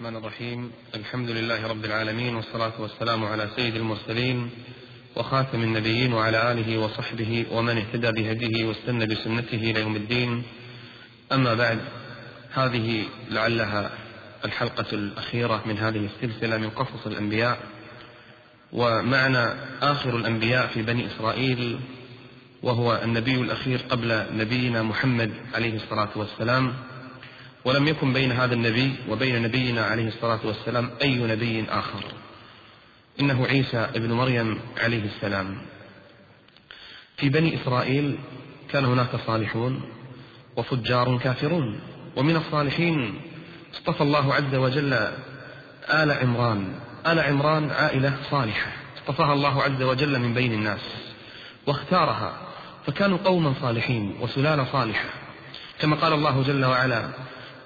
الرحمن الرحيم. الحمد لله رب العالمين والصلاة والسلام على سيد المرسلين وخاتم النبيين وعلى آله وصحبه ومن اهتدى بهديه واستنى بسنته إلى يوم الدين. أما بعد هذه لعلها الحلقة الأخيرة من هذه السلسلة من قصص الأنبياء. ومعنى آخر الأنبياء في بني إسرائيل وهو النبي الأخير قبل نبينا محمد عليه الصلاة والسلام. ولم يكن بين هذا النبي وبين نبينا عليه الصلاة والسلام أي نبي آخر. إنه عيسى ابن مريم عليه السلام. في بني إسرائيل كان هناك صالحون وفجار كافرون. ومن الصالحين اصطفى الله عز وجل آل عمران. آل عمران عائلة صالحة. اصطفاها الله عز وجل من بين الناس واختارها. فكانوا قوما صالحين وسلالة صالحة. كما قال الله جل وعلا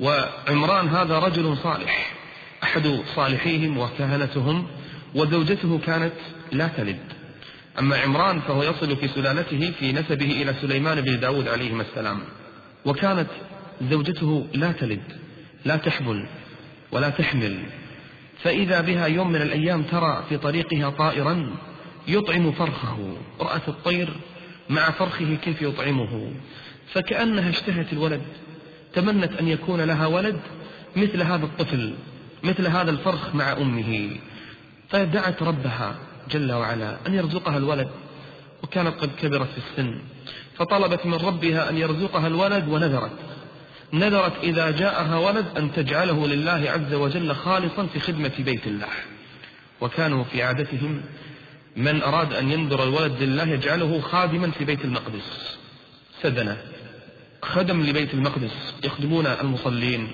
وعمران هذا رجل صالح. أحد صالحيهم وكهنتهم وزوجته كانت لا تلد. أما عمران فهو يصل في سلالته في نسبه إلى سليمان بن داود عليهما السلام. وكانت زوجته لا تلد لا تحمل ولا تحمل. فإذا بها يوم من الأيام ترى في طريقها طائرا يطعم فرخه. رأت الطير مع فرخه كيف يطعمه؟ فكأنها اشتهت الولد. تمنت أن يكون لها ولد مثل هذا الطفل مثل هذا الفرخ مع أمه. فدعت ربها جل وعلا أن يرزقها الولد وكانت قد كبرت في السن. فطلبت من ربها أن يرزقها الولد ونذرت. نذرت إذا جاءها ولد أن تجعله لله عز وجل خالصا في خدمة بيت الله. وكانوا في عادتهم من أراد أن ينذر الولد لله يجعله خادما في بيت المقدس. سدنة. خدم لبيت المقدس يخدمون المصلين.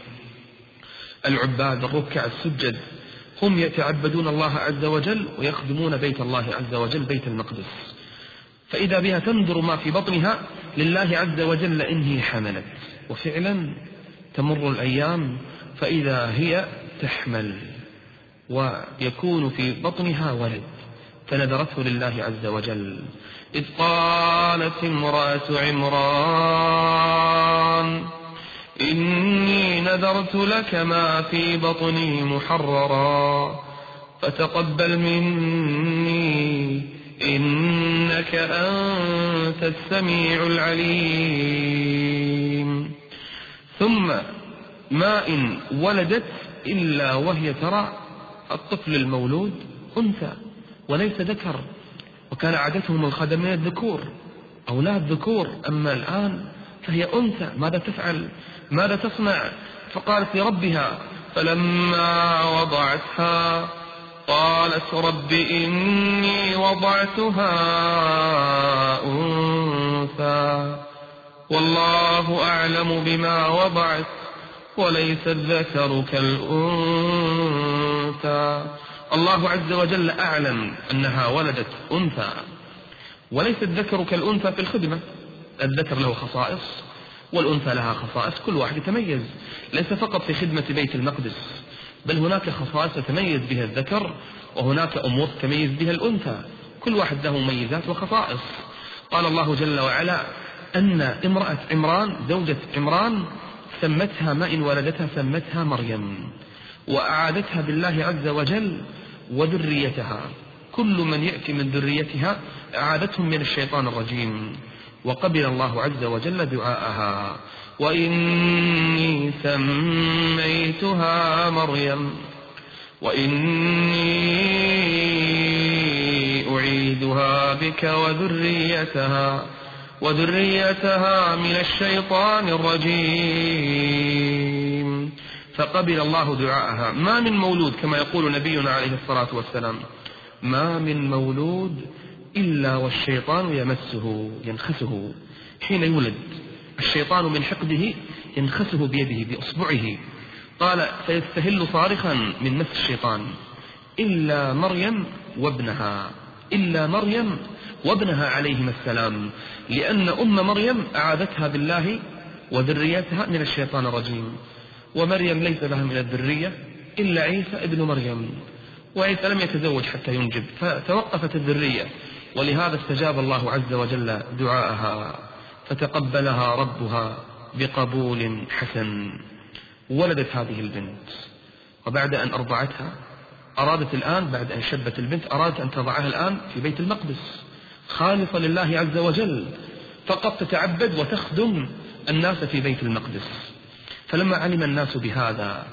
العباد الركع السجد هم يتعبدون الله عز وجل ويخدمون بيت الله عز وجل بيت المقدس. فإذا بها تنذر ما في بطنها لله عز وجل إن هي حملت. وفعلا تمر الأيام فإذا هي تحمل. ويكون في بطنها ولد فنذرته لله عز وجل. إذ قالت امرأة عمران إني نذرت لك ما في بطني محررا فتقبل مني إنك أنت السميع العليم. ثم ما إن ولدت إلا وهي ترى الطفل المولود أنثى وليس ذكر. وكان عادتهم الخدمين الذكور أولاد ذكور أما الآن فهي أنثى ماذا تفعل؟ ماذا تصنع؟ فقالت لربها فلما وضعتها قالت رب إني وضعتها أنثى والله أعلم بما وضعت وليس الذكر كالأنثى. الله عز وجل أعلم أنها ولدت أنثى وليس الذكر كالأنثى في الخدمة. الذكر له خصائص والأنثى لها خصائص كل واحد يتميز. ليس فقط في خدمة بيت المقدس بل هناك خصائص يتميز بها الذكر وهناك أمور تتميز بها الأنثى. كل واحد له مميزات وخصائص. قال الله جل وعلا أن امرأة عمران زوجة عمران سمتها ما إن ولدتها سمتها مريم وأعادتها بالله عز وجل وذريتها. كل من يأتي من ذريتها أعادتهم من الشيطان الرجيم. وقبل الله عز وجل دعاءها. وإني سميتها مريم. وإني أعيدها بك وذريتها. وذريتها من الشيطان الرجيم. فقبل الله دعاءها. ما من مولود كما يقول نبينا عليه الصلاة والسلام. ما من مولود إلا والشيطان يمسه ينخسه. حين يولد الشيطان من حقده ينخسه بيده بأصبعه. قال فيستهل صارخا من نفس الشيطان. إلا مريم وابنها. إلا مريم وابنها عليهما السلام. لأن أم مريم أعاذتها بالله وذريتها من الشيطان الرجيم. ومريم ليس لها من الذرية إلا عيسى ابن مريم وعيسى لم يتزوج حتى ينجب فتوقفت الذرية ولهذا استجاب الله عز وجل دعاءها فتقبلها ربها بقبول حسن. ولدت هذه البنت وبعد أن أرضعتها أرادت الآن بعد أن شبت البنت أرادت أن تضعها الآن في بيت المقدس خالصة لله عز وجل فقط تتعبد وتخدم الناس في بيت المقدس. فلما علم الناس بهذا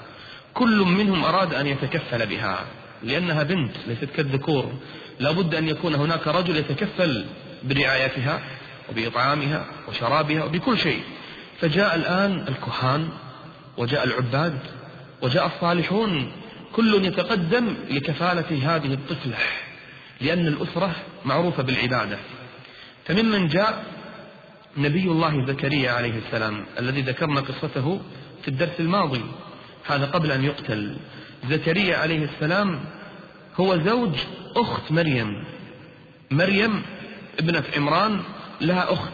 كل منهم أراد أن يتكفل بها لأنها بنت ليست كالذكور. لابد أن يكون هناك رجل يتكفل برعايتها وبإطعامها وشرابها وبكل شيء. فجاء الآن الكهان وجاء العباد وجاء الصالحون. كل يتقدم لكفالة هذه الطفلة لأن الأسرة معروفة بالعبادة. فممن جاء نبي الله زكريا عليه السلام الذي ذكرنا قصته في الدرس الماضي هذا قبل أن يقتل. زكريا عليه السلام هو زوج أخت مريم. مريم ابنة عمران لها أخت.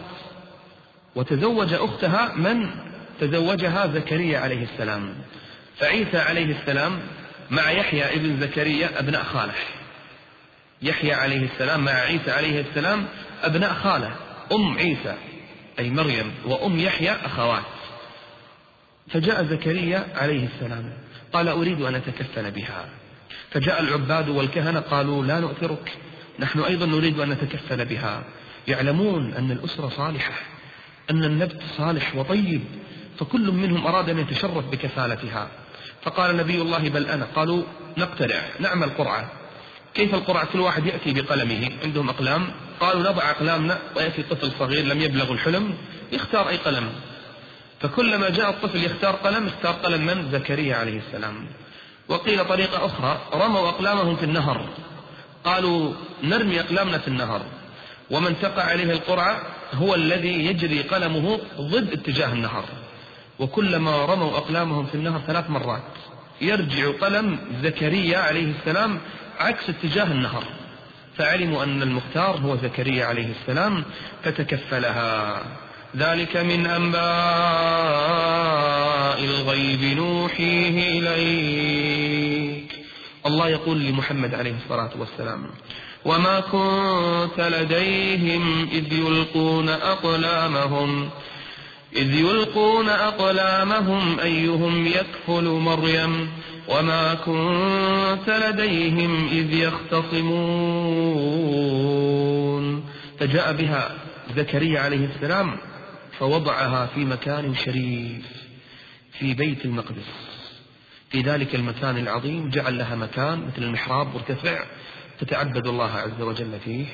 وتزوج أختها من؟ تزوجها زكريا عليه السلام. فعيسى عليه السلام مع يحيى ابن زكريا أبناء خاله يحيى عليه السلام مع عيسى عليه السلام أبناء خالة أم عيسى أي مريم وأم يحيى أخوات. فجاء زكريا عليه السلام. قال أريد أن أتكفل بها. فجاء العباد والكهنة قالوا لا نؤثرك. نحن أيضا نريد أن نتكفل بها. يعلمون أن الأسرة صالحة أن النبت صالح وطيب فكل منهم أراد أن يتشرف بكفالتها. فقال نبي الله بل أنا. قالوا نقترع نعمل قرعة. كيف القرعة؟ كل واحد يأتي بقلمه. عندهم أقلام؟ قالوا نضع أقلامنا. ويأتي طفل صغير لم يبلغ الحلم يختار أي قلم. فكلما جاء الطفل يختار قلم اختار قلم من؟ زكريا عليه السلام. وقيل طريقة أخرى رموا أقلامهم في النهر. قالوا نرمي أقلامنا في النهر. ومن تقع عليه القرعة هو الذي يجري قلمه ضد اتجاه النهر. وكلما رموا أقلامهم في النهر ثلاث مرات. يرجع قلم زكريا عليه السلام عكس اتجاه النهر. فعلموا أن المختار هو زكريا عليه السلام فتكفلها. ذلك من أنباء الغيب نوحيه إليك. الله يقول لمحمد عليه الصلاة والسلام وما كنت لديهم إذ يلقون أقلامهم إذ يلقون أقلامهم أيهم يكفل مريم وما كنت لديهم إذ يختصمون. فجاء بها زكريا عليه السلام فوضعها في مكان شريف في بيت المقدس. في ذلك المكان العظيم جعل لها مكان مثل المحراب مرتفع تتعبد الله عز وجل فيه.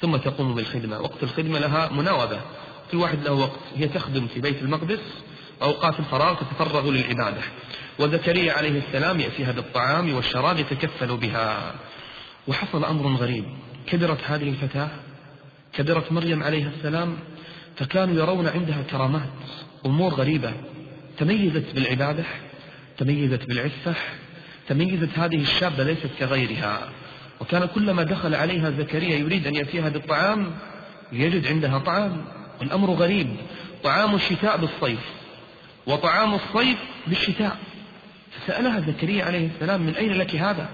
ثم تقوم بالخدمة. وقت الخدمة لها مناوبة. كل واحد له وقت. هي تخدم في بيت المقدس أوقات الفراغ تتفرغ للعبادة. وزكريا عليه السلام يأتيها بالطعام والشراب يتكفل بها. وحصل أمر غريب. كبرت هذه الفتاة؟ كبرت مريم عليه السلام؟ فكانوا يرون عندها كرامات أمور غريبة. تميزت بالعبادة تميزت بالعفة تميزت هذه الشابة ليست كغيرها. وكان كلما دخل عليها زكريا يريد أن يأتيها بالطعام يجد عندها طعام. الأمر غريب. طعام الشتاء بالصيف وطعام الصيف بالشتاء. فسألها زكريا عليه السلام من أين لك هذا؟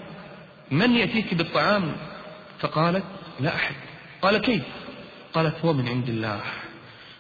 من يأتيك بالطعام؟ فقالت لا أحد. قال كيف؟ قالت هو من عند الله.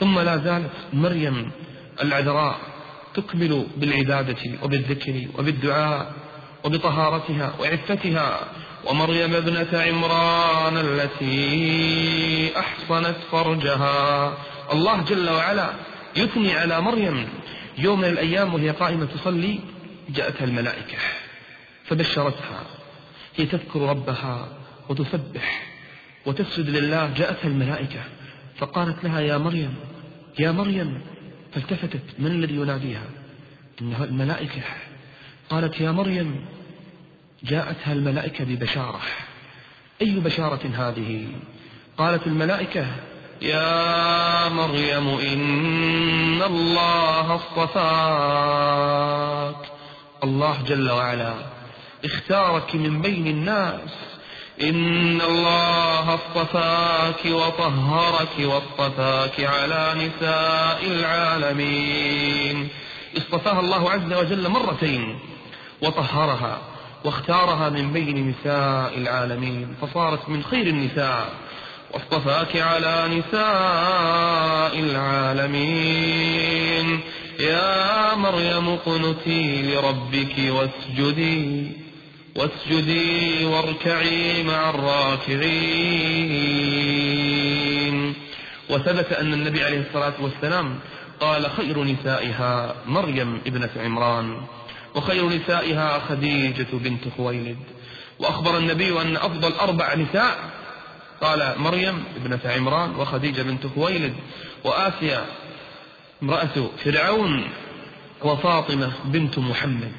ثم لا زالت مريم العذراء تكمل بالعبادة وبالذكر وبالدعاء وبطهارتها وعفتها. ومريم ابنة عمران التي أحصنت فرجها. الله جل وعلا يثني على مريم. يوم من الأيام وهي قائمة تصلي جاءتها الملائكة فبشرتها. هي تذكر ربها وتسبح وتسجد لله جاءتها الملائكة فقالت لها يا مريم يا مريم فالتفتت من الذي يناديها? إنها الملائكة. قالت يا مريم جاءتها الملائكة ببشارة. أي بشارة هذه؟ قالت الملائكة يا مريم إن الله اصطفاك. الله جل وعلا اختارك من بين الناس إن الله اصطفاك وطهرك واصطفاك على نساء العالمين. اصطفاها الله عز وجل مرتين وطهرها واختارها من بين نساء العالمين. فصارت من خير النساء. واصطفاك على نساء العالمين. يا مريم اقنتي لربك واسجدي. واسجدي واركعي مع الراكعين. وثبت أن النبي عليه الصلاة والسلام قال خير نسائها مريم ابنة عمران وخير نسائها خديجة بنت خويلد. وأخبر النبي أن أفضل أربع نساء قال مريم ابنة عمران وخديجة بنت خويلد. وآسيا امرأة فرعون وفاطمة بنت محمد.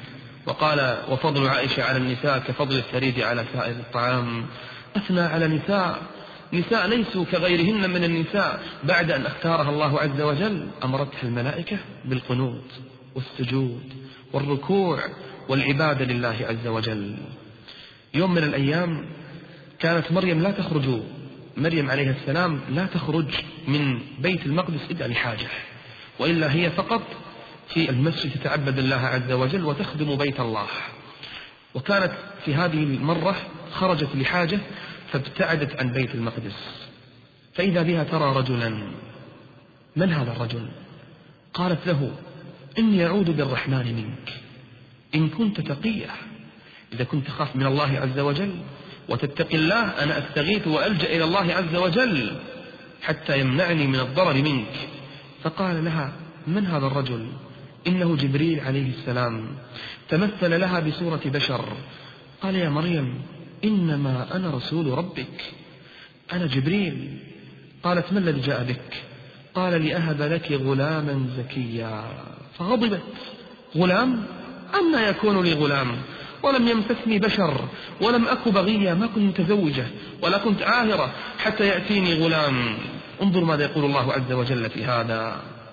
وقال وفضل عائشة على النساء كفضل الثريد على سائر الطعام. أثنى على نساء. نساء ليسوا كغيرهن من النساء. بعد أن اختارها الله عز وجل أمرتها الملائكة بالقنوت والسجود والركوع والعبادة لله عز وجل. يوم من الأيام كانت مريم لا تخرج. مريم عليه السلام لا تخرج من بيت المقدس إلا لحاجة وإلا هي فقط في المسجد تتعبد الله عز وجل وتخدم بيت الله. وكانت في هذه المرة خرجت لحاجة فابتعدت عن بيت المقدس. فإذا بها ترى رجلا من هذا الرجل؟ قالت له إني أعوذ بالرحمن منك. إن كنت تقيا إذا كنت تخاف من الله عز وجل وتتقي الله أنا أستغيث وألجأ إلى الله عز وجل حتى يمنعني من الضرر منك. فقال لها من هذا الرجل؟ إنه جبريل عليه السلام تمثل لها بصورة بشر. قال يا مريم إنما أنا رسول ربك. أنا جبريل. قالت ما الذي جاء بك؟ قال لأهب لك غلاما زكيا. فغضبت. غلام؟ أما يكون لي غلام؟ ولم يمسسني بشر ولم أك بغيا ما كنت متزوجة ولا كنت عاهرة حتى يأتيني غلام. انظر ماذا يقول الله عز وجل في هذا.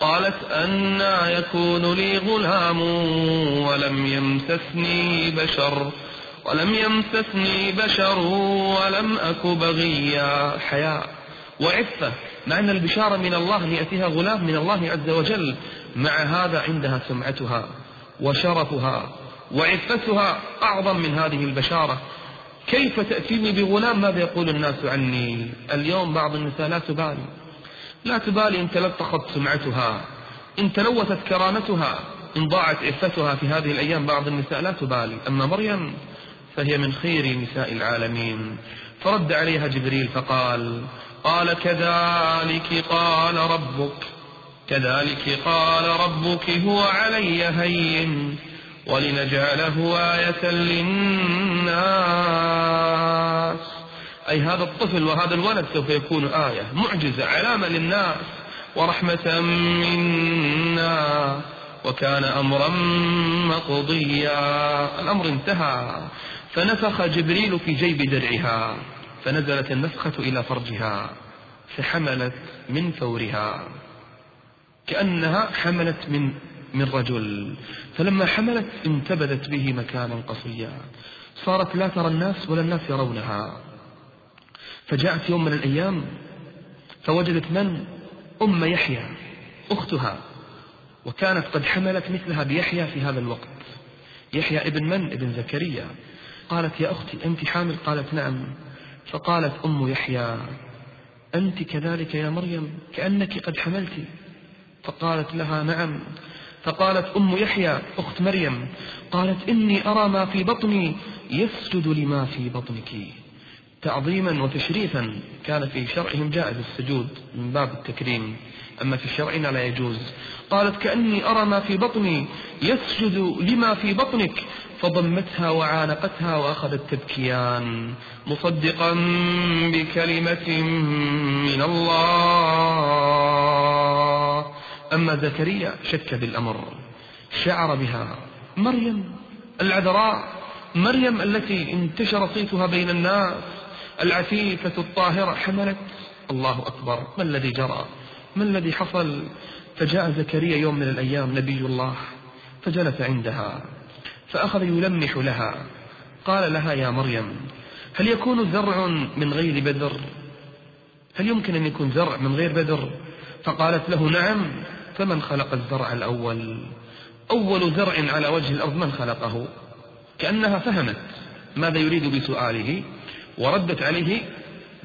قالت أنا يكون لي غلام ولم يمسسني بشر ولم يمسسني بشر ولم أك بغيا. حياء. وعفة. مع أن البشارة من الله أن يأتيها غلام من الله عز وجل مع هذا عندها سمعتها وشرفها وعفتها أعظم من هذه البشارة. كيف تأتيني بغلام؟ ماذا يقول الناس عني؟ اليوم بعض النساء لا تبالي. لا تبالي إن تلطخت سمعتها إن تلوثت كرامتها إن ضاعت عفتها في هذه الأيام. بعض النساء لا تبالي. أما مريم فهي من خير نساء العالمين. فرد عليها جبريل فقال قال كذلك قال ربك كذلك قال ربك هو علي هين ولنجعله آية للناس. أي هذا الطفل وهذا الولد سوف يكون آية معجزة علامة للناس ورحمة منا وكان أمرا مقضيا. الأمر انتهى. فنفخ جبريل في جيب درعها. فنزلت النفخة إلى فرجها. فحملت من فورها. كأنها حملت من من رجل. فلما حملت انتبذت به مكانا قصيا. صارت لا ترى الناس ولا الناس يرونها. فجاءت يوم من الأيام فوجدت من؟ أم يحيى أختها وكانت قد حملت مثلها بيحيى في هذا الوقت. يحيى ابن من؟ ابن زكريا. قالت يا أختي أنت حامل؟ قالت نعم. فقالت أم يحيى أنت كذلك يا مريم كأنك قد حملت. فقالت لها نعم. فقالت أم يحيى أخت مريم قالت إني أرى ما في بطني يسجد لما في بطنك. تعظيما وتشريفا كان في شرعهم جائز السجود من باب التكريم أما في شرعنا لا يجوز. قالت كأني أرى ما في بطني يسجد لما في بطنك. فضمتها وعانقتها وأخذت تبكيان. مصدقا بكلمة من الله. أما زكريا شك بالأمر. شعر بها مريم العذراء مريم التي انتشر صيتها بين الناس العفيفة الطاهرة. حملت. الله أكبر. ما الذي جرى؟ ما الذي حصل؟ فجاء زكريا يوم من الأيام نبي الله فجلس عندها فأخذ يلمح لها. قال لها يا مريم هل يكون زرع من غير بذر هل يمكن أن يكون زرع من غير بذر فقالت له نعم فمن خلق الزرع الأول؟ أول زرع على وجه الأرض من خلقه؟ كأنها فهمت ماذا يريد بسؤاله. وردت عليه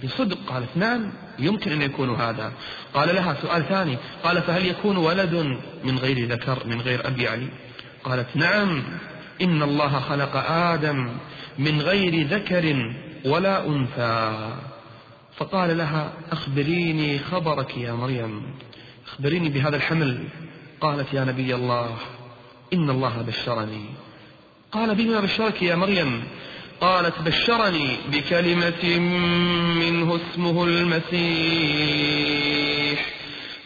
بصدق قالت نعم يمكن أن يكون هذا. قال لها سؤال ثاني قال فهل يكون ولد من غير ذكر من غير أبي علي قالت نعم إن الله خلق آدم من غير ذكر ولا أنثى. فقال لها أخبريني خبرك يا مريم. أخبريني بهذا الحمل. قالت يا نبي الله إن الله بشرني. قال بما بشرك يا مريم؟ قالت بشرني بكلمة منه اسمه المسيح.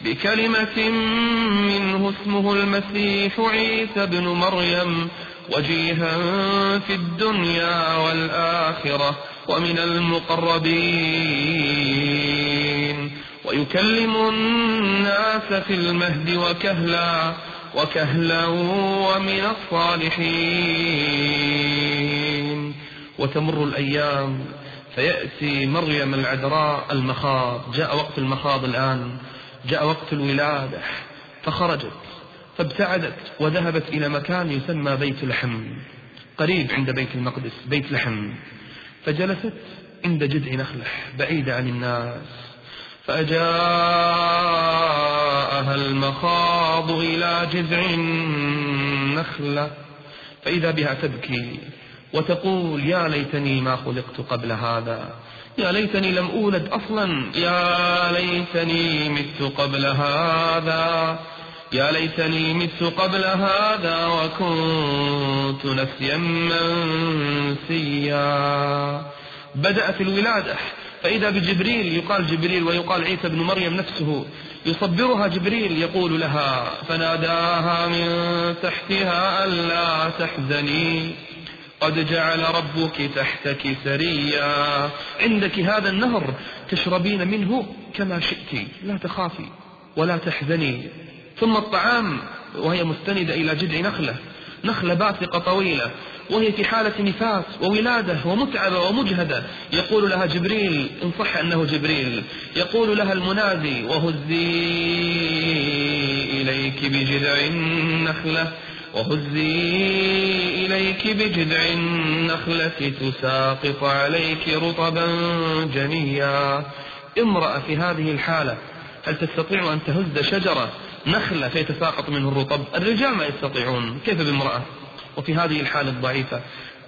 بكلمة منه اسمه المسيح عيسى بن مريم وجيها في الدنيا والآخرة ومن المقربين. ويكلم الناس في المهد وكهلا وكهلا ومن الصالحين. وتمر الأيام فيأتي مريم العذراء المخاض. جاء وقت المخاض الآن جاء وقت الولادة فخرجت فابتعدت وذهبت إلى مكان يسمى بيت لحم قريب عند بيت المقدس بيت لحم. فجلست عند جذع نخلة بعيدة عن الناس. فأجاءها المخاض إلى جذع النخلة فإذا بها تبكي وتقول يا ليتني ما خلقت قبل هذا. يا ليتني لم أولد أصلا. يا ليتني مت قبل هذا. يا ليتني مت قبل هذا وكنت نسيا منسيا. بدأت الولادة. فإذا بجبريل يقال جبريل ويقال عيسى بن مريم نفسه يصبرها جبريل يقول لها فناداها من تحتها ألا تحزني. قد جعل ربك تحتك سريا. عندك هذا النهر تشربين منه كما شئت. لا تخافي ولا تحزني. ثم الطعام وهي مستندة إلى جذع نخلة. نخلة باسقة طويلة. وهي في حالة نفاس وولادة ومتعبة ومجهدة. يقول لها جبريل إن صح أنه جبريل. يقول لها المنادي وهزي إليك بجذع النخلة. وهزي إليك بجذع النخلة تساقط عليك رطبا جنيا. امرأة في هذه الحالة هل تستطيع أن تهز شجرة نخلة فيتساقط منه الرطب؟ الرجال ما يستطيعون. كيف بامرأة؟ وفي هذه الحالة الضعيفة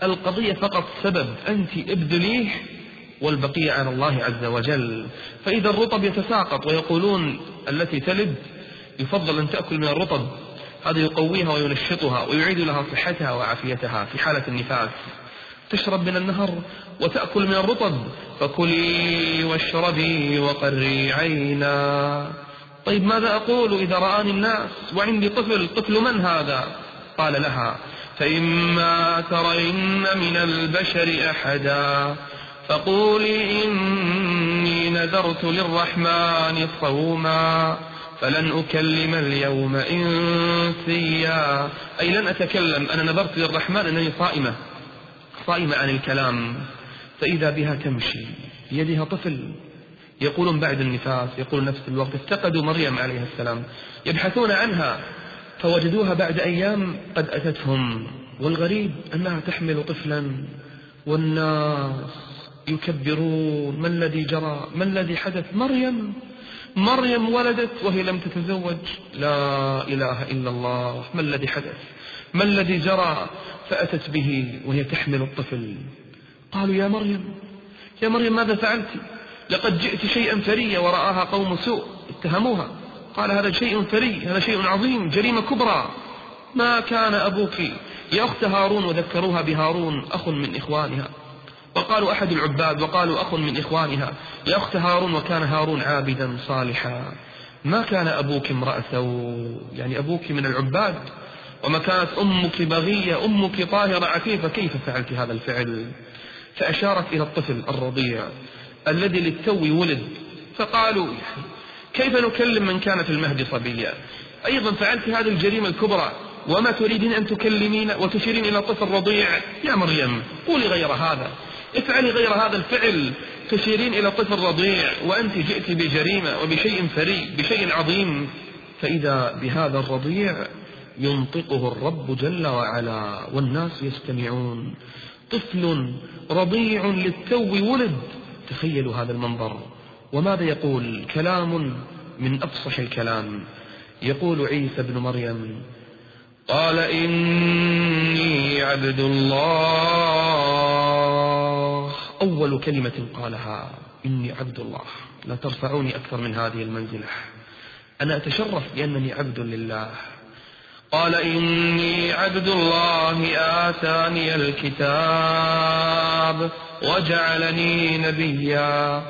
القضية فقط سبب أنت إبدليه والبقية على الله عز وجل. فإذا الرطب يتساقط ويقولون التي تلد يفضل أن تأكل من الرطب. هذا يقويها وينشطها ويعيد لها صحتها وعافيتها في حالة النفاس. تشرب من النهر وتأكل من الرطب فكلي واشربي وقري عينا. طيب ماذا أقول إذا رآني الناس وعندي طفل طفل من هذا؟ قال لها فإما ترين من البشر أحدا فقولي إني نذرت للرحمن صوما. فلن أكلم اليوم إنسيا. أي لن أتكلم. أنا نذرت للرحمن أنني صائمة. صائمة عن الكلام. فإذا بها تمشي. بيدها طفل. يقولون بعد النفاس. يقول نفس الوقت. افتقدوا مريم عليه السلام. يبحثون عنها. فوجدوها بعد أيام قد أتتهم. والغريب أنها تحمل طفلا. والناس يكبرون. ما الذي جرى؟ ما الذي حدث؟ مريم مريم ولدت وهي لم تتزوج. لا إله إلا الله. ما الذي حدث؟ ما الذي جرى؟ فأتت به وهي تحمل الطفل. قالوا يا مريم يا مريم ماذا فعلت؟ لقد جئت شيئا فريا ورآها قوم سوء. اتهموها. قال هذا شيء فري هذا شيء عظيم جريمة كبرى. ما كان أبوك يا أخت هارون وذكروها بهارون أخ من إخوانها. وقالوا أحد العباد وقالوا أخ من إخوانها يا أخت هارون وكان هارون عابدا صالحا. ما كان أبوك امرأة يعني أبوك من العباد. وما كانت أمك بغية أمك طاهرة عفيفة. كيف فعلت هذا الفعل؟ فأشارت إلى الطفل الرضيع الذي للتو ولد. فقالوا كيف نكلم من كان في المهد صبيا أيضا فعلت هذه الجريمة الكبرى. وما تريدين أن تكلمين وتشيرين إلى طفل رضيع؟ يا مريم قولي غير هذا. افعلي غير هذا الفعل تشيرين إلى طفل رضيع وأنت جئت بجريمة وبشيء فري بشيء عظيم. فإذا بهذا الرضيع ينطقه الرب جل وعلا والناس يستمعون. طفل رضيع للتو ولد. تخيلوا هذا المنظر. وماذا يقول؟ كلام من أفصح الكلام. يقول عيسى بن مريم قال إني عبد الله. أول كلمة قالها إني عبد الله. لا ترفعوني أكثر من هذه المنزلة. أنا أتشرف بأنني عبد لله. قال إني عبد الله آتاني الكتاب وجعلني نبيا.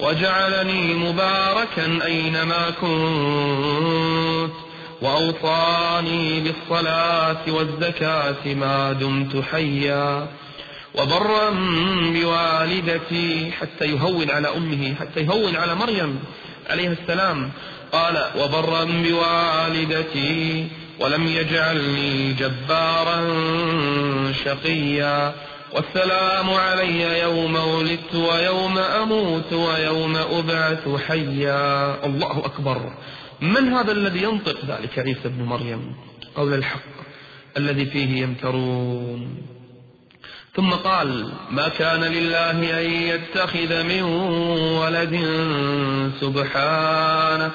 وجعلني مباركا أينما كنت. وأوصاني بالصلاة والزكاة ما دمت حيا. وبرا بوالدتي حتى يهون على أمه حتى يهون على مريم عليه السلام. قال وبرا بوالدتي ولم يجعلني جبارا شقيا. والسلام علي يوم ولدت ويوم أموت ويوم أبعث حيا. الله أكبر. من هذا الذي ينطق ذلك عيسى بن مريم؟ قول الحق الذي فيه يمترون. ثم قال ما كان لله أن يتخذ من ولد سبحانه.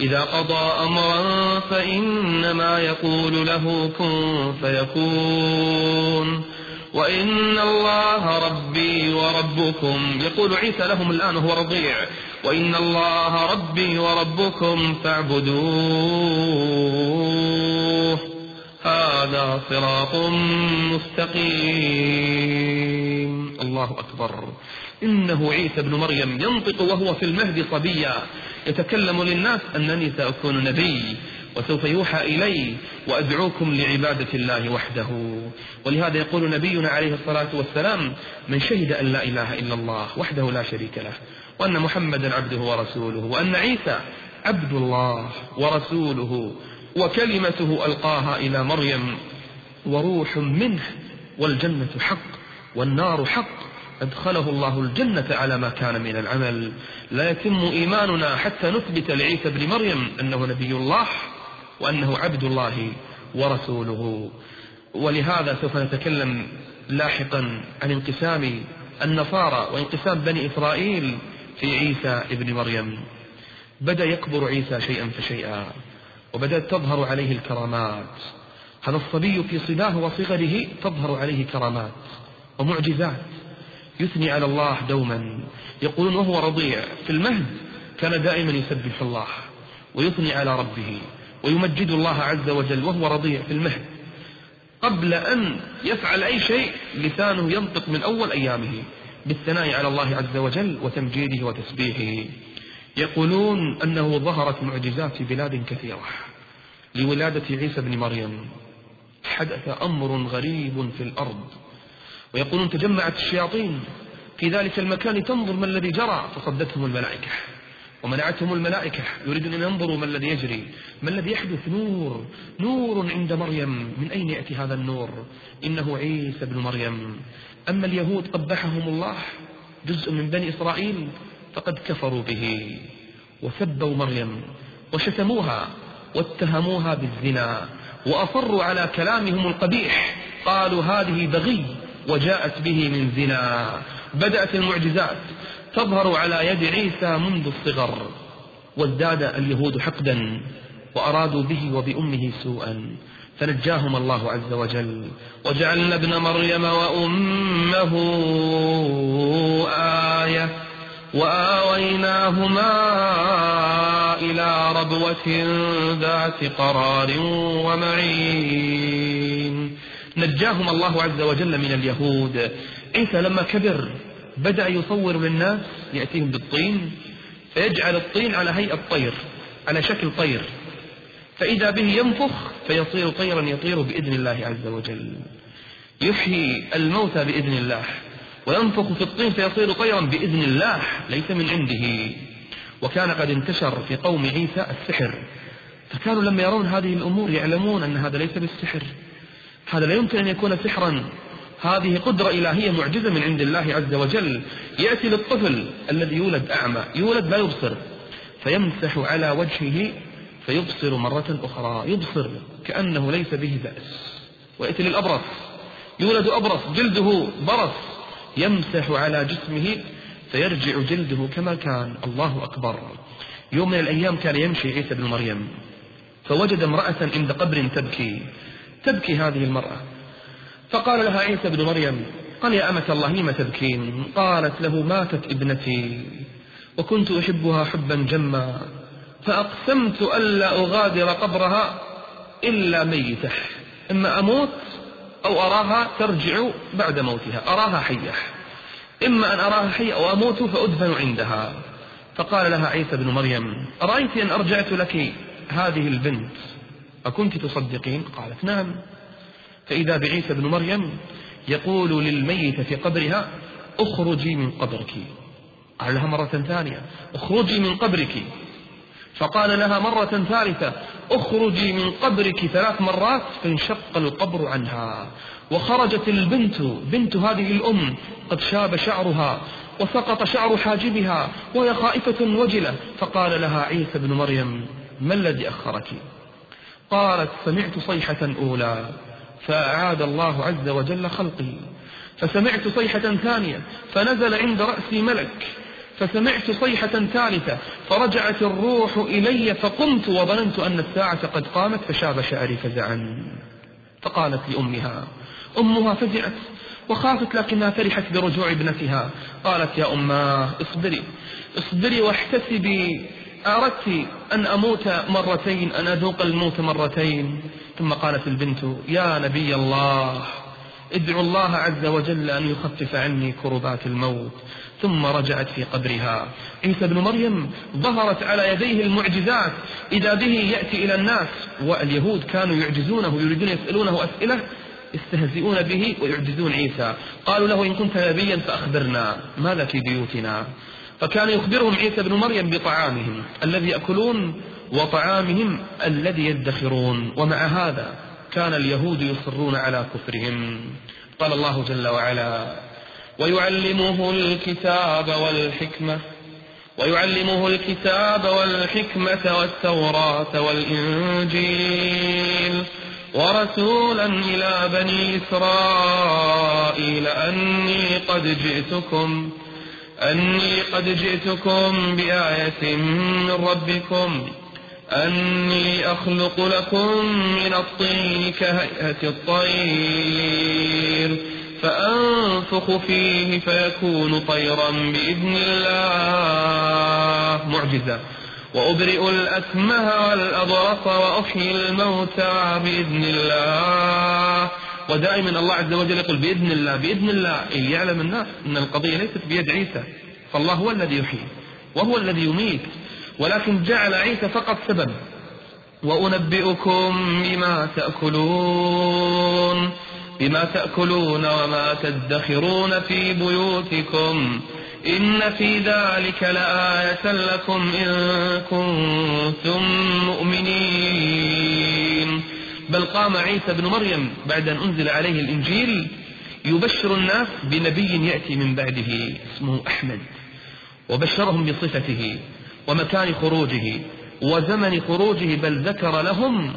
إذا قضى أمرا فإنما يقول له كن فيكون. وإن الله ربي وربكم يقول عيسى لهم الآن وهو رضيع. وإن الله ربي وربكم فاعبدوه. هذا صراط مستقيم. الله أكبر. إنه عيسى بن مريم ينطق وهو في المهد صبيا. يتكلم للناس أنني سأكون نبي وسوف يوحى إلي وأدعوكم لعبادة الله وحده. ولهذا يقول نبينا عليه الصلاة والسلام من شهد أن لا إله إلا الله وحده لا شريك له وأن محمدا عبده ورسوله وأن عيسى عبد الله ورسوله. وكلمته ألقاها إلى مريم وروح منه والجنة حق والنار حق. أدخله الله الجنة على ما كان من العمل. لا يتم إيماننا حتى نثبت لعيسى بن مريم أنه نبي الله وأنه عبد الله ورسوله. ولهذا سوف نتكلم لاحقا عن انقسام النصارى وانقسام بني إسرائيل في عيسى ابن مريم. بدأ يكبر عيسى شيئا فشيئا. وبدأت تظهر عليه الكرامات. هذا الصبي في صباه وصغره تظهر عليه كرامات؟ ومعجزات. يثني على الله دوما. يقولون وهو رضيع. في المهد كان دائما يسبح الله ويثني على ربه ويمجد الله عز وجل وهو رضيع في المهد. قبل أن يفعل أي شيء لسانه ينطق من أول أيامه بالثناء على الله عز وجل وتمجيده وتسبيحه. يقولون أنه ظهرت معجزات في بلاد كثيرة. لولادة عيسى بن مريم حدث أمر غريب في الأرض. ويقولون تجمعت الشياطين في ذلك المكان تنظر ما الذي جرى. فصدتهم الملائكة. ومنعتهم الملائكة. يريدون أن ينظروا ما الذي يجري. ما الذي يحدث؟ نور. نور عند مريم. من أين يأتي هذا النور؟ إنه عيسى بن مريم. أما اليهود قبحهم الله. جزء من بني إسرائيل. فقد كفروا به وسبوا مريم وشتموها واتهموها بالزنا وأصروا على كلامهم القبيح قالوا هذه بغي وجاءت به من زنا بدأت المعجزات تظهر على يد عيسى منذ الصغر وازداد اليهود حقدا وأرادوا به وبأمه سوءا فنجاهم الله عز وجل وجعلنا ابن مريم وأمه آية وآويناهما إلى ربوة ذات قرار ومعين. نجاهم الله عز وجل من اليهود. عيسى لما كبر بدأ يصور للناس يأتيهم بالطين فيجعل الطين على هيئة طير على شكل طير. فإذا به ينفخ فيصير طيرا يطير بإذن الله عز وجل. يحيي الموتى بإذن الله. وينفخ في الطين فيصير طيرا بإذن الله ليس من عنده. وكان قد انتشر في قوم عيسى السحر. فكانوا لما يرون هذه الأمور يعلمون أن هذا ليس بالسحر. هذا لا يمكن أن يكون سحرا. هذه قدرة إلهية معجزة من عند الله عز وجل. يأتي للطفل الذي يولد أعمى يولد لا يبصر. فيمسح على وجهه فيبصر مرة أخرى. يبصر كأنه ليس به بأس. ويأتي للأبرص. يولد أبرص جلده برص. يمسح على جسمه فيرجع جلده كما كان. الله أكبر. يوم من الأيام كان يمشي عيسى بن مريم فوجد امرأة عند قبر تبكي. تبكي هذه المرأة. فقال لها عيسى بن مريم قال يا أمة الله لم تبكين؟ قالت له ماتت ابنتي وكنت أحبها حبا جما فأقسمت ألا أغادر قبرها إلا ميتة. إما أموت أو أراها ترجع بعد موتها. أراها حية. إما أن أراها حية أو أموت فأدفن عندها. فقال لها عيسى بن مريم أرأيت أن أرجعت لك هذه البنت؟ أكنت تصدقين؟ قالت نعم. فإذا بعيسى بن مريم يقول للميت في قبرها اخرجي من قبرك. قال لها مرة ثانية اخرجي من قبرك. فقال لها مرة ثالثة اخرجي من قبرك ثلاث مرات فانشق القبر عنها. وخرجت البنت بنت هذه الأم قد شاب شعرها وسقط شعر حاجبها وهي خائفة وجلة. فقال لها عيسى بن مريم ما الذي أخرك؟ قالت سمعت صيحة أولى فأعاد الله عز وجل خلقي. فسمعت صيحة ثانية فنزل عند رأسي ملك فسمعت صيحة ثالثة فرجعت الروح إلي فقمت وظننت أن الساعة قد قامت فشاب شعري فزعا. فقالت لأمها أمها فزعت وخافت لكنها فرحت برجوع ابنتها. قالت يا أماه اصبري اصبري واحتسبي. أردت أن أموت مرتين أن أذوق الموت مرتين. ثم قالت البنت يا نبي الله ادعو الله عز وجل أن يخفف عني كربات الموت. ثم رجعت في قبرها. عيسى بن مريم ظهرت على يديه المعجزات. إذا به يأتي إلى الناس واليهود كانوا يعجزونه يريدون يسألونه أسئلة يستهزئون به ويعجزون عيسى. قالوا له إن كنت نبيا فأخبرنا. ماذا في بيوتنا؟ فكان يخبرهم عيسى بن مريم بطعامهم الذي يأكلون وطعامهم الذي يدخرون. ومع هذا كان اليهود يصرون على كفرهم. قال الله جل وعلا ويعلمه الكتاب والحكمة ويعلمه الكتاب والحكمة والتوراة والإنجيل. ورسولا إلى بني إسرائيل أني قد جئتكم أني قد جئتكم بآية من ربكم أني أخلق لكم من الطين كهيئة الطير. فأنفخ فيه فيكون طيرا بإذن الله. معجزة. وأبرئ الأكمه والأضرق وأحيي الموتى بإذن الله. ودائما الله عز وجل يقول بإذن الله بإذن الله. إيه يعلم الناس أن القضية ليست بيد عيسى فالله هو الذي يحيي وهو الذي يميت. ولكن جعل عيسى فقط سبب. وأنبئكم بما تأكلون. بما تأكلون وما تدخرون في بيوتكم إن في ذلك لآية لكم إن كنتم مؤمنين. بل قام عيسى بن مريم بعد أن أنزل عليه الإنجيل يبشر الناس بنبي يأتي من بعده اسمه أحمد. وبشرهم بصفته ومكان خروجه وزمن خروجه بل ذكر لهم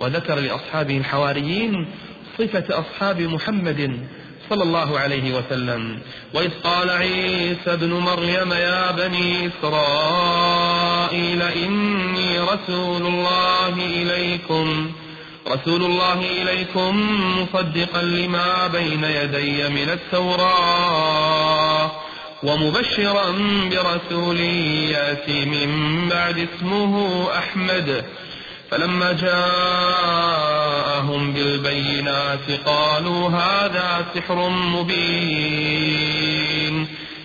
وذكر لأصحابه الحواريين صفة أصحاب محمد صلى الله عليه وسلم. وإذ قال عيسى ابن مريم يا بني إسرائيل إني رسول الله إليكم رسول الله إليكم مصدقا لما بين يدي من التوراة ومبشرا برسول يأتي من بعد اسمه أحمد. فلما جاءهم بالبينات قالوا هذا سحر مبين.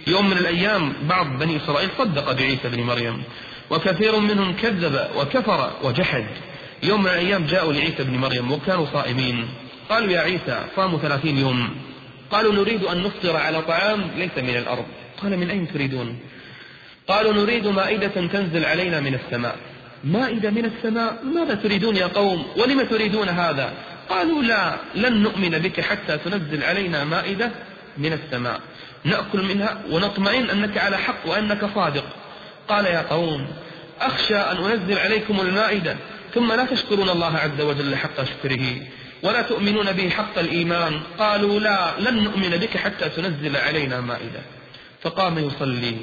يوم من الأيام بعض بني إسرائيل صدق بعيسى بن مريم وكثير منهم كذب وكفر وجحد. يوم من الأيام جاءوا لعيسى بن مريم وكانوا صائمين. قالوا يا عيسى صاموا ثلاثين يوم. قالوا نريد أن نفطر على طعام ليس من الأرض. قال من أين تريدون؟ قالوا نريد مائدة تنزل علينا من السماء. مائدة من السماء ماذا تريدون يا قوم؟ ولم تريدون هذا؟ قالوا لا لن نؤمن بك حتى تنزل علينا مائدة من السماء. نأكل منها ونطمئن أنك على حق وأنك صادق. قال يا قوم أخشى أن أنزل عليكم المائدة ثم لا تشكرون الله عز وجل حق شكره ولا تؤمنون به حق الإيمان. قالوا لا لن نؤمن بك حتى تنزل علينا مائدة. فقام يصلي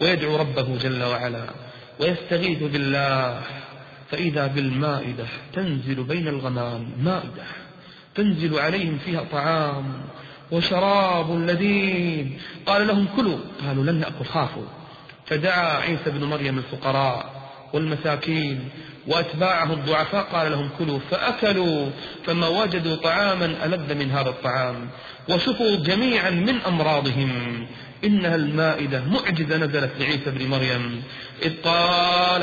ويدعو ربه جل وعلا. ويستغيث بالله فإذا بالمائدة تنزل بين الغمام مائدة تنزل عليهم فيها طعام وشراب لذيذ. قال لهم كلوا قالوا لن نأكل خافوا. فدعا عيسى بن مريم الفقراء والمساكين وأتباعه الضعفاء قال لهم كلوا فأكلوا فما وجدوا طعاما ألذ من هذا الطعام وشفوا جميعا من أمراضهم إنها المائدة معجزة نزلت لعيسى بن مريم إذ قال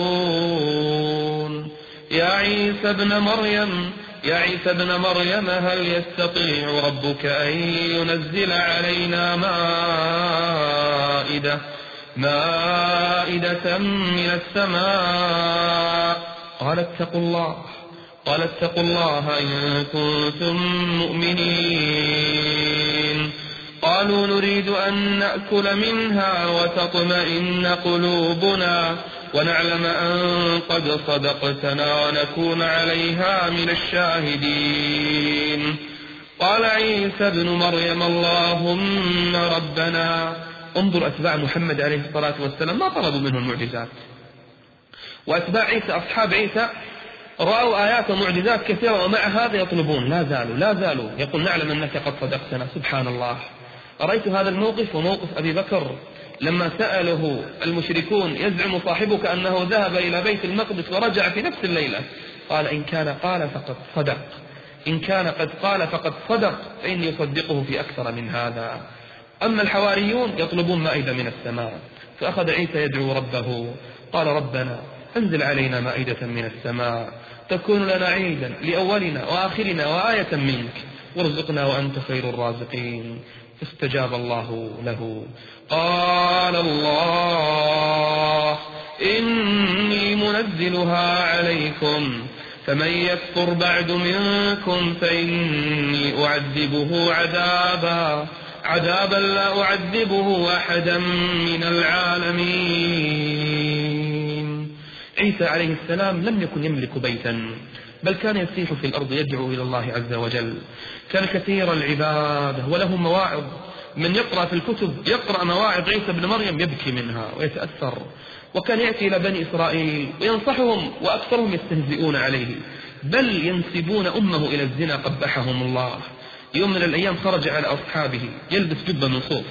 الحواريون يا عيسى ابن مريم يا عيسى ابن مريم هل يستطيع ربك أن ينزل علينا مائدة مائدة من السماء. قال اتقوا الله. قال اتقوا الله إن كنتم مؤمنين. قالوا نريد أن نأكل منها وتطمئن قلوبنا ونعلم أن قد صدقتنا ونكون عليها من الشاهدين. قال عيسى ابن مريم اللهم ربنا انظر أتباع محمد عليه الصلاة والسلام ما طلبوا منه المعجزات. وأتباع عيسى أصحاب عيسى رأوا آيات ومعجزات كثيرة ومع هذا يطلبون. لا زالوا لا زالوا. يقول نعلم أنك قد صدقتنا. سبحان الله. رأيت هذا الموقف وموقف أبي بكر لما سأله المشركون يزعم صاحبك أنه ذهب إلى بيت المقدس ورجع في نفس الليلة. قال إن كان قال فقد صدق. إن كان قد قال فقد صدق. فإني أصدقه في أكثر من هذا. أما الحواريون يطلبون مائدة من السماء فأخذ عيسى يدعو ربه قال ربنا أنزل علينا مائدة من السماء تكون لنا عيدا لأولنا وآخرنا وآية منك وارزقنا وأنت خير الرازقين. استجاب الله له. قال الله إني منزلها عليكم فمن يكفر بعد منكم فإني أعذبه عذابا. عذابا لا أعذبه أحدا من العالمين. عيسى عليه السلام لم يكن يملك بيتا بل كان يسيح في الأرض يدعو إلى الله عز وجل. كان كثير العبادة وله مواعظ. من يقرأ في الكتب يقرأ مواعظ عيسى بن مريم يبكي منها ويتأثر. وكان يأتي إلى بني إسرائيل وينصحهم وأكثرهم يستهزئون عليه بل ينسبون أمه إلى الزنا قبحهم الله. يوم من الأيام خرج على أصحابه يلبس جبة من صوف.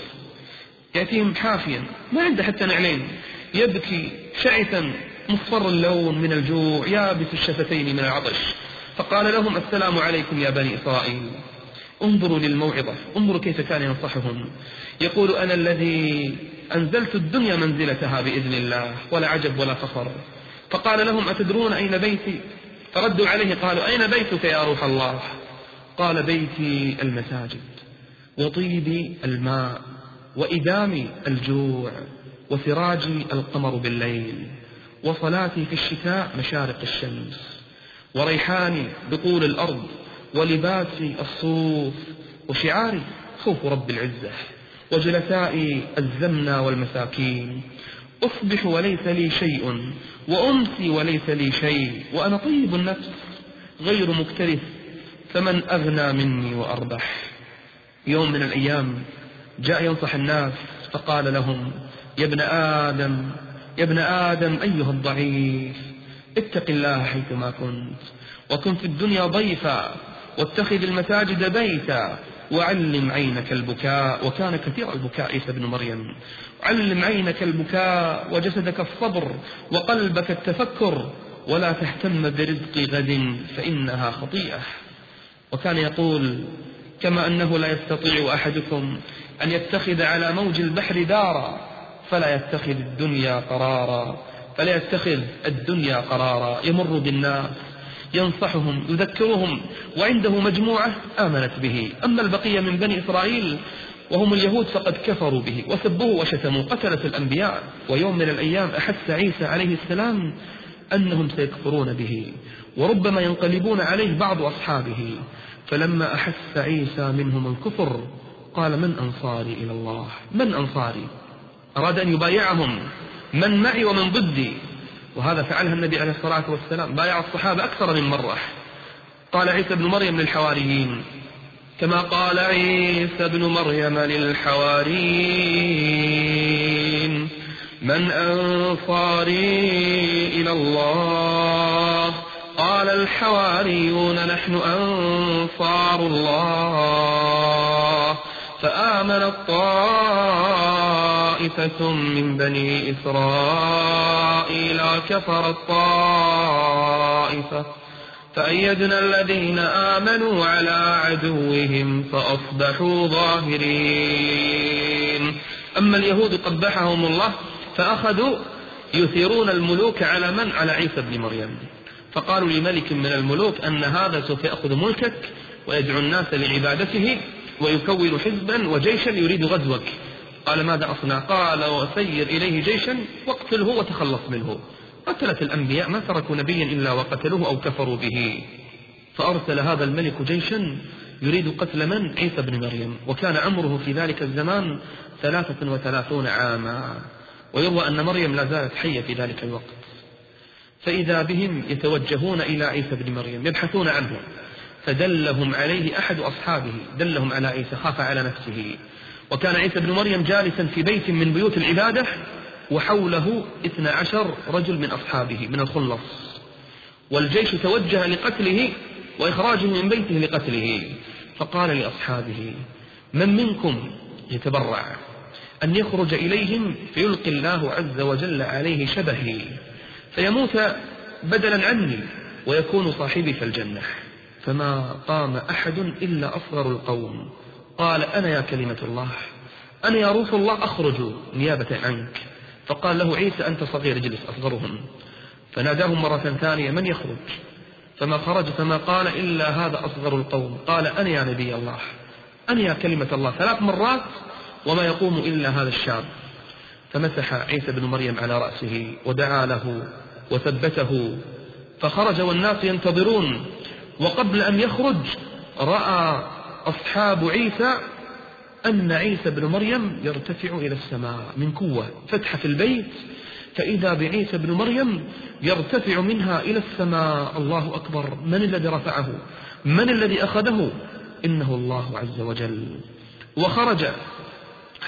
يأتيهم حافيا ما عنده حتى نعلين. يبكي شعثا مصفر اللون من الجوع يابس الشفتين من العطش. فقال لهم السلام عليكم يا بني إسرائيل. انظروا للموعظة انظروا كيف كان ينصحهم. يقول أنا الذي أنزلت الدنيا منزلتها بإذن الله ولا عجب ولا فخر. فقال لهم أتدرون أين بيتي؟ فردوا عليه قالوا أين بيتك يا روح الله؟ قال بيتي المساجد وطيبي الماء وإدامي الجوع وسراجي القمر بالليل وصلاتي في الشتاء مشارق الشمس وريحاني بطول الأرض ولباسي الصوف وشعاري خوف رب العزة وجلسائي الزمنى والمساكين أصبح وليس لي شيء وأمسي وليس لي شيء وأنا طيب النفس غير مكترث فمن أغنى مني وأربح. يوم من الأيام جاء ينصح الناس فقال لهم يا ابن آدم يا ابن آدم أيها الضعيف اتق الله حيثما كنت وكن في الدنيا ضيفا واتخذ المساجد بيتا وعلم عينك البكاء وكان كثير البكاء عيسى بن مريم. علم عينك البكاء وجسدك الصبر وقلبك التفكر ولا تهتم برزق غد فإنها خطيئة. وكان يقول كما أنه لا يستطيع أحدكم أن يتخذ على موج البحر دارا فلا يتخذ الدنيا قرارا فلا يتخذ الدنيا قرارا. يمر بالناس ينصحهم يذكرهم وعنده مجموعة آمنت به. أما البقية من بني إسرائيل وهم اليهود فقد كفروا به وسبوه وشتموا قتلت الأنبياء. ويوم من الأيام أحس عيسى عليه السلام أنهم سيكفرون به. وربما ينقلبون عليه بعض أصحابه. فلما أحس عيسى منهم الكفر قال من أنصاري إلى الله؟ من أنصاري؟ أراد أن يبايعهم. من معي ومن ضدي. وهذا فعلها النبي عليه الصلاة والسلام. بايع الصحابة أكثر من مرة. قال عيسى بن مريم للحواريين كما قال عيسى بن مريم للحواريين من أنصاري إلى الله؟ قال الحواريون نحن أنصار الله. فآمن طائفة من بني إسرائيل كفر الطائفة. فأيدنا الذين آمنوا على عدوهم فأصبحوا ظاهرين. أما اليهود قبحهم الله فأخذوا يثيرون الملوك على من؟ على عيسى بن مريم. فقالوا لملك من الملوك أن هذا سوف يأخذ ملكك ويدعو الناس لعبادته ويكون حزبا وجيشا يريد غزوك. قال ماذا أصنع؟ قال وسير إليه جيشا واقتله وتخلص منه. قتلت الأنبياء ما تركوا نبيا إلا وقتلوه أو كفروا به. فأرسل هذا الملك جيشا يريد قتل من؟ عيسى بن مريم. وكان عمره في ذلك الزمان ثلاثة وثلاثون عاما. ويروى أن مريم لا زالت حية في ذلك الوقت. فإذا بهم يتوجهون إلى عيسى بن مريم يبحثون عنه فدلهم عليه أحد أصحابه دلهم على عيسى خاف على نفسه. وكان عيسى بن مريم جالسا في بيت من بيوت العبادة وحوله اثنى عشر رجل من أصحابه من الخلص. والجيش توجه لقتله وإخراجه من بيته لقتله. فقال لأصحابه من منكم يتبرع أن يخرج إليهم فيلقي الله عز وجل عليه شبهي؟ فيموت بدلا عني ويكون صاحبي في الجنة. فما قام أحد إلا أصغر القوم. قال أنا يا كلمة الله. أنا يا روح الله أخرج نيابة عنك. فقال له عيسى أنت صغير اجلس أصغرهم. فناداهم مرة ثانية من يخرج؟ فما خرج فما قال إلا هذا أصغر القوم. قال أنا يا نبي الله. أنا يا كلمة الله. ثلاث مرات وما يقوم إلا هذا الشاب. فمسح عيسى بن مريم على رأسه ودعا له وثبته. فخرج والناس ينتظرون. وقبل أن يخرج رأى أصحاب عيسى أن عيسى بن مريم يرتفع إلى السماء من قوة. فتح في البيت فإذا بعيسى بن مريم يرتفع منها إلى السماء. الله أكبر. من الذي رفعه؟ من الذي أخذه؟ إنه الله عز وجل. وخرج.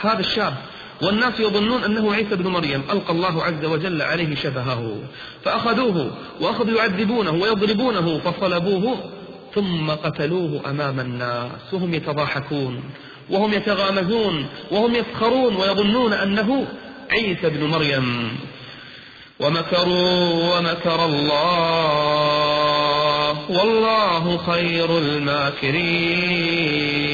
هذا الشاب والناس يظنون أنه عيسى بن مريم ألقى الله عز وجل عليه شبهه فأخذوه وأخذوا يعذبونه ويضربونه فصلبوه ثم قتلوه أمام الناس وهم يتضاحكون وهم يتغامزون وهم يسخرون ويظنون أنه عيسى بن مريم. ومكروا ومكر الله والله خير الماكرين.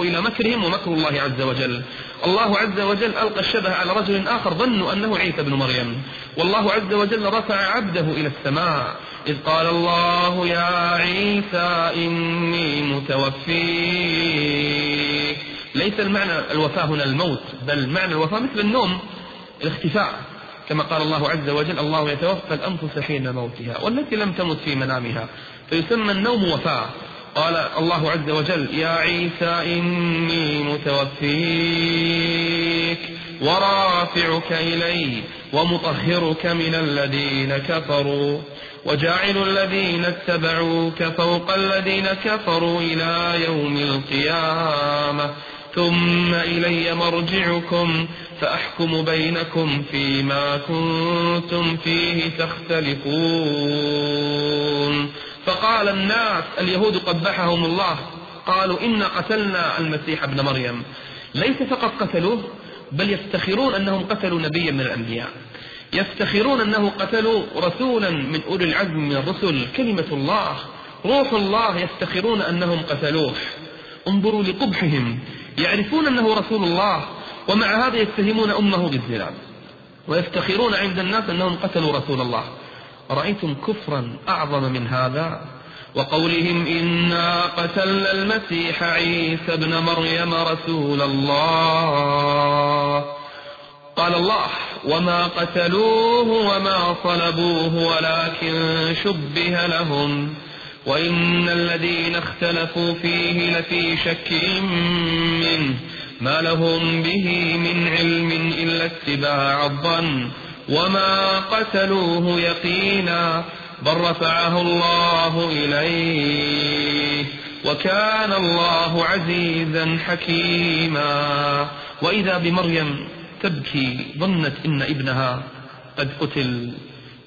انظروا إلى مكرهم ومكر الله عز وجل. الله عز وجل ألقى الشبه على رجل آخر ظنوا أنه عيسى بن مريم. والله عز وجل رفع عبده إلى السماء. إذ قال الله يا عيسى إني متوفيك. ليس المعنى الوفاة هنا الموت بل معنى الوفاة مثل النوم الاختفاء. كما قال الله عز وجل الله يتوفى الأنفس حين موتها والتي لم تمت في منامها. فيسمى النوم وفاة. قال الله عز وجل يا عيسى إني متوفيك ورافعك إلي ومطهرك من الذين كفروا وجاعل الذين اتبعوك فوق الذين كفروا إلى يوم القيامة ثم إلي مرجعكم فأحكم بينكم فيما كنتم فيه تختلفون. فقال الناس اليهود قبحهم الله قالوا إنا قتلنا المسيح ابن مريم. ليس فقط قتلوه بل يفتخرون أنهم قتلوا نبيا من الأنبياء. يفتخرون أنه قتلوا رسولا من أولي العزم من الرسل كلمة الله. روح الله يفتخرون أنهم قتلوه. انظروا لقبحهم يعرفون أنه رسول الله ومع هذا يتهمون أمه بالزنا. ويفتخرون عند الناس أنهم قتلوا رسول الله. رأيتم كفرا أعظم من هذا؟ وقولهم إنا قتلنا المسيح عيسى ابن مريم رسول الله. قال الله وما قتلوه وما صلبوه ولكن شبه لهم. وإن الذين اختلفوا فيه لفي شك منه. ما لهم به من علم إلا اتباع الظن. وما قتلوه يقينا بل رفعه الله إليه وكان الله عزيزا حكيما وإذا بمريم تبكي ظنت إن ابنها قد قتل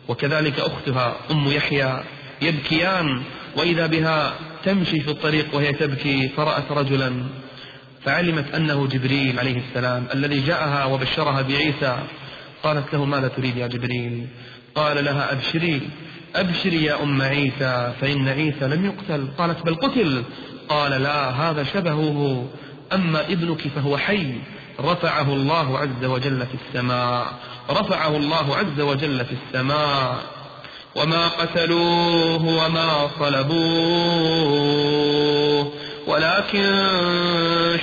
وكذلك أختها أم يحيى يبكيان وإذا بها تمشي في الطريق وهي تبكي فرأت رجلا فعلمت أنه جبريل عليه السلام الذي جاءها وبشرها بعيسى قالت له ماذا تريد يا جبريل؟ قال لها أبشري أبشري يا أم عيسى فإن عيسى لم يقتل. قالت بل قتل. قال لا هذا شبهه. أما ابنك فهو حي. رفعه الله عز وجل في السماء. رفعه الله عز وجل في السماء. وما قتلوه وما صلبوه. ولكن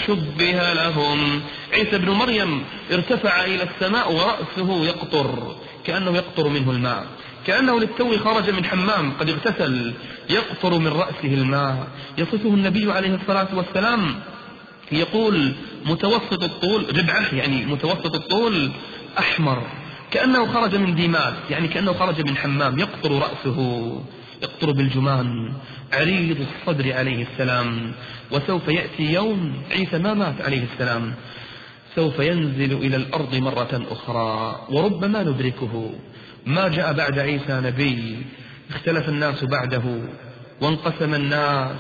شبه لهم عيسى بن مريم ارتفع إلى السماء ورأسه يقطر كأنه يقطر منه الماء كأنه للتو خرج من حمام قد اغتسل يقطر من رأسه الماء. يصفه النبي عليه الصلاة والسلام يقول متوسط الطول ربعة يعني متوسط الطول أحمر كأنه خرج من ديمات يعني كأنه خرج من حمام يقطر رأسه يقطر بالجمان عريض الصدر عليه السلام وسوف يأتي يوم عيسى ما مات عليه السلام. سوف ينزل إلى الأرض مرة أخرى. وربما ندركه. ما جاء بعد عيسى نبي؟ اختلف الناس بعده. وانقسم الناس.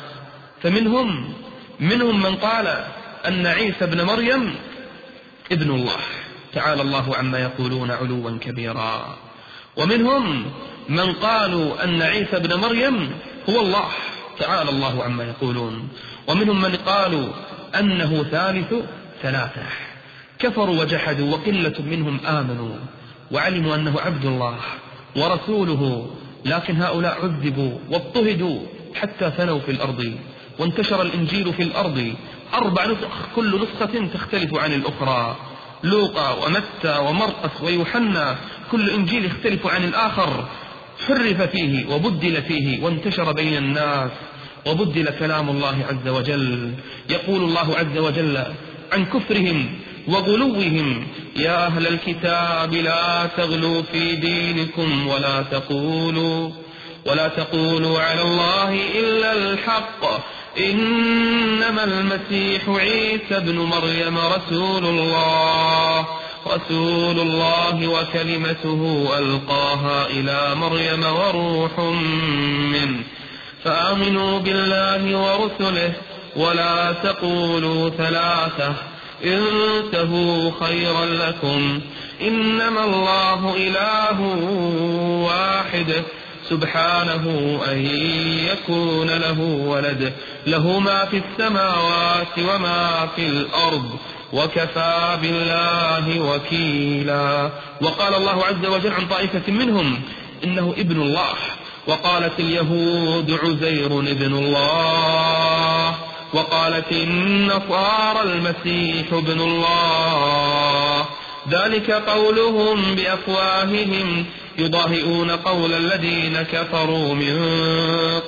فمنهم منهم من قال أن عيسى ابن مريم ابن الله. تعالى الله عما يقولون علوا كبيرا. ومنهم من قالوا أن عيسى ابن مريم هو الله. تعالى الله عما يقولون. ومنهم من قالوا أنه ثالث ثلاثة. كفروا وجحدوا وقلة منهم آمنوا وعلموا أنه عبد الله ورسوله لكن هؤلاء عذبوا واضطهدوا حتى ثنوا في الأرض وانتشر الإنجيل في الأرض. أربع نسخ كل نسخة تختلف عن الأخرى. لوقا ومتى ومرقس ويوحنا كل إنجيل يختلف عن الآخر. حرف فيه وبدل فيه وانتشر بين الناس. وبدل كلام الله عز وجل. يقول الله عز وجل عن كفرهم وغلوهم. يا أهل الكتاب لا تغلوا في دينكم ولا تقولوا ولا تقولوا على الله إلا الحق. إنما المسيح عيسى بن مريم رسول الله رسول الله وكلمته ألقاها إلى مريم وروح منه. فآمنوا بالله ورسله ولا تقولوا ثلاثة. انتهوا خيرا لكم. إنما الله إله واحد. سبحانه أن يكون له ولد. له ما في السماوات وما في الأرض. وكفى بالله وكيلا. وقال الله عز وجل عن طائفة منهم إنه ابن الله. وقالت اليهود عزير ابن الله. وقالت النصارى المسيح ابن الله. ذلك قولهم بأفواههم يضاهئون قول الذين كفروا من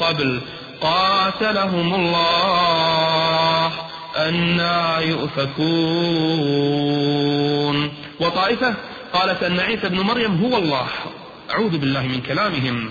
قبل. قاتلهم الله. أنا يؤفكون. وطائفة قالت أن عيسى بن مريم هو الله. أعوذ بالله من كلامهم.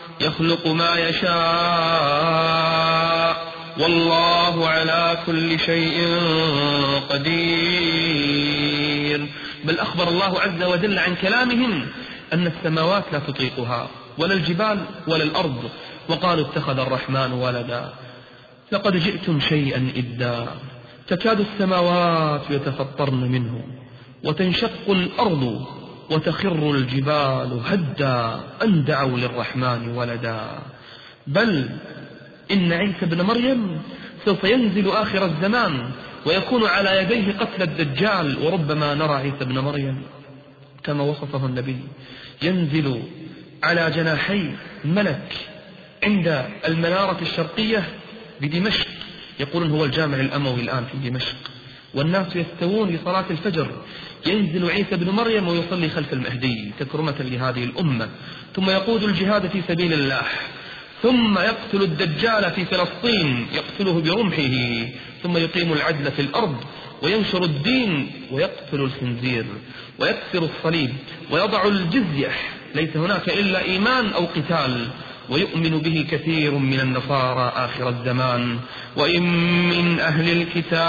يخلق ما يشاء. والله على كل شيء قدير. بل أخبر الله عز وجل عن كلامهم أن السماوات لا تطيقها ولا الجبال ولا الأرض. وقالوا اتخذ الرحمن ولدا. لقد جئتم شيئا إدا. تكاد السماوات يتفطرن منه وتنشق الأرض وتخر الجبال هدا أن دعوا للرحمن ولدا. بل إن عيسى بن مريم سوف ينزل آخر الزمان ويكون على يديه قتل الدجال وربما نرى عيسى بن مريم كما وصفه النبي. ينزل على جناحي ملك عند المنارة الشرقية بدمشق يقولون هو الجامع الأموي الآن في دمشق. والناس يستوون لصلاة الفجر. ينزل عيسى بن مريم ويصلي خلف المهدي تكرمة لهذه الأمة. ثم يقود الجهاد في سبيل الله. ثم يقتل الدجال في فلسطين. يقتله برمحه. ثم يقيم العدل في الأرض. وينشر الدين ويقتل الخنزير. ويكسر الصليب. ويضع الجزية. ليس هناك إلا إيمان أو قتال. ويؤمن به كثير من النصارى آخر الزمان. وإن من أهل الكتاب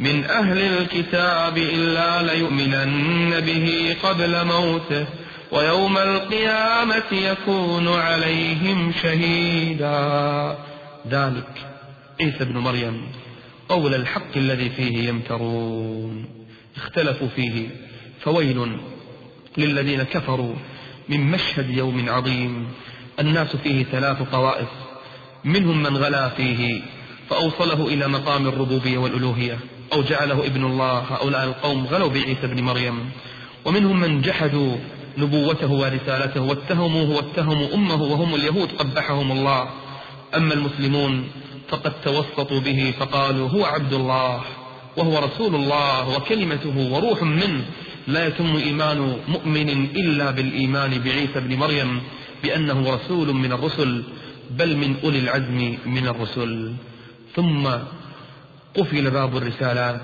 من أهل الكتاب إلا ليؤمنن به قبل موته. ويوم القيامة يكون عليهم شهيدا. ذلك عيسى بن مريم قول الحق الذي فيه يمترون. اختلفوا فيه فويل للذين كفروا. من مشهد يوم عظيم. الناس فيه ثلاث طوائف. منهم من غلا فيه فأوصله إلى مقام الربوبية والألوهية أو جعله ابن الله هؤلاء القوم غلوا بعيسى بن مريم. ومنهم من جحدوا نبوته ورسالته واتهموه واتهموا أمه وهم اليهود قبحهم الله. أما المسلمون فقد توسطوا به فقالوا هو عبد الله وهو رسول الله وكلمته وروح منه. لا يتم إيمان مؤمن إلا بالإيمان بعيسى بن مريم بأنه رسول من الرسل بل من أولي العزم من الرسل. ثم قفل باب الرسالات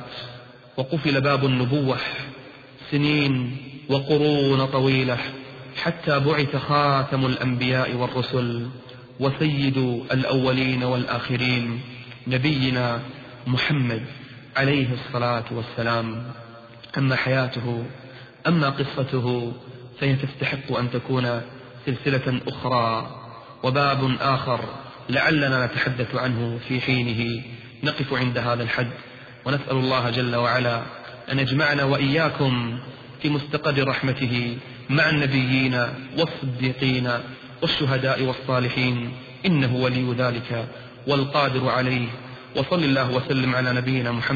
وقفل باب النبوة سنين وقرون طويلة حتى بعث خاتم الأنبياء والرسل وسيد الأولين والآخرين نبينا محمد عليه الصلاة والسلام. أما حياته أما قصته فهي تستحق أن تكون سلسلة أخرى. وباب آخر لعلنا نتحدث عنه في حينه. نقف عند هذا الحد. ونسأل الله جل وعلا أن يجمعنا وإياكم في مستقر رحمته مع النبيين والصديقين والشهداء والصالحين. إنه ولي ذلك والقادر عليه. وصل الله وسلم على نبينا محمد.